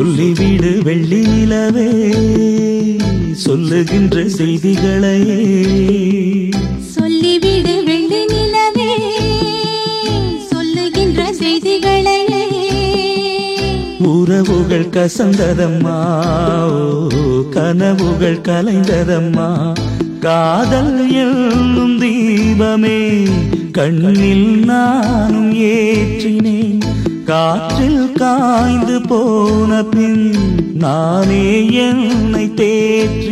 சொல்லிவிடு வெள்ளி நிலவே சொல்லுகின்ற செய்திகளையே. சொல்லிவிடு வெள்ளி நிலவே சொல்லுகின்ற செய்திகளையே. உறவுகள் கசந்ததம்மா கனவுகள் கலைந்ததம்மா. காதல் என்னும் தீபமே கண்ணில் நானும் ஏற்றினேன். காற்றில் காய்ந்து போன பின் நானே என்னை தேற்ற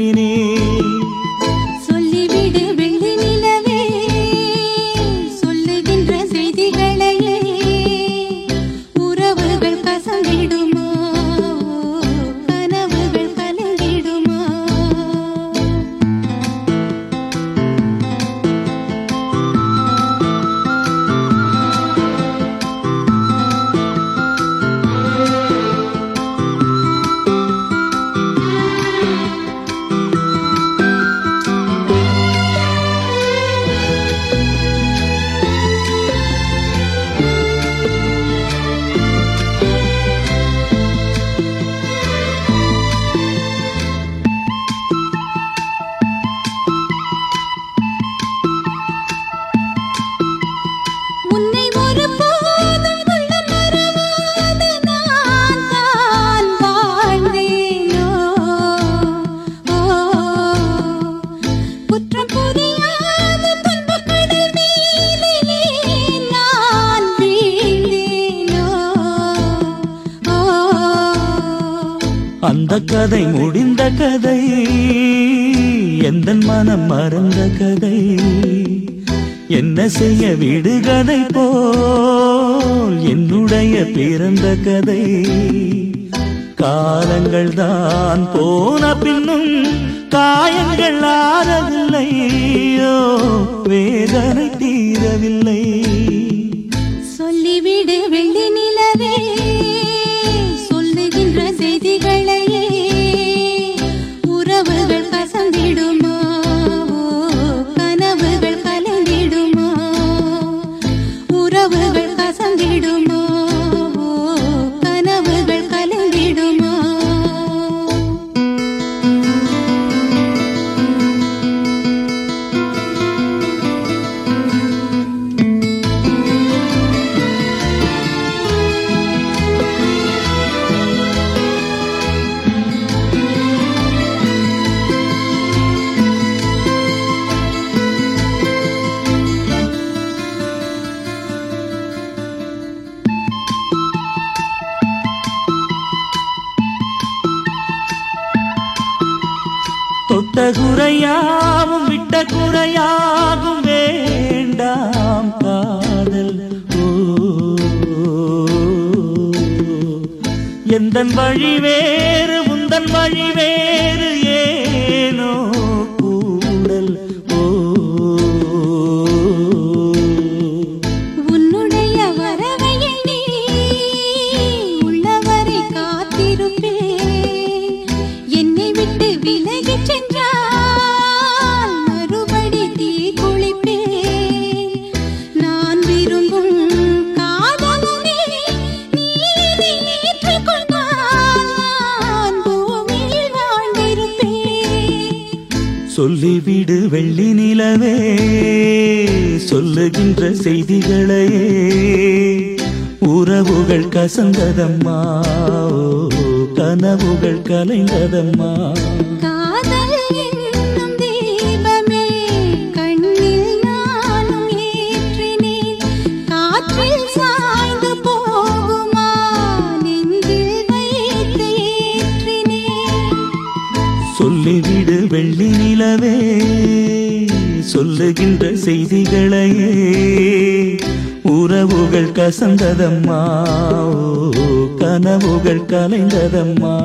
அந்த கதை முடிந்த கதை எந்த மனம் மறந்த கதை என்ன செய்ய விடுகதை போல் என்னுடைய பிறந்த கதை. காலங்கள் தான் போன பின்னும் காயங்கள் ஆறவில்லையோ வேதனை தீரவில்லை. விட்ட குறையாவும் விட்ட குறையாகும் வேண்டாம் காதல். ஓ எந்தன் வழி வேறு உந்தன் வழி வேறு சொல்லிவிடு வெள்ளி நிலவே சொல்லுகின்ற செய்திகளையே. உறவுகள் கசந்ததம்மா கனவுகள் கலைந்ததம்மா. சொல்லிவிடு வெள்ளி நிலவே சொல்லுகின்ற செய்திகளையே. உறவுகள் கசந்ததம்மா கனவுகள் கலைந்ததம்மா.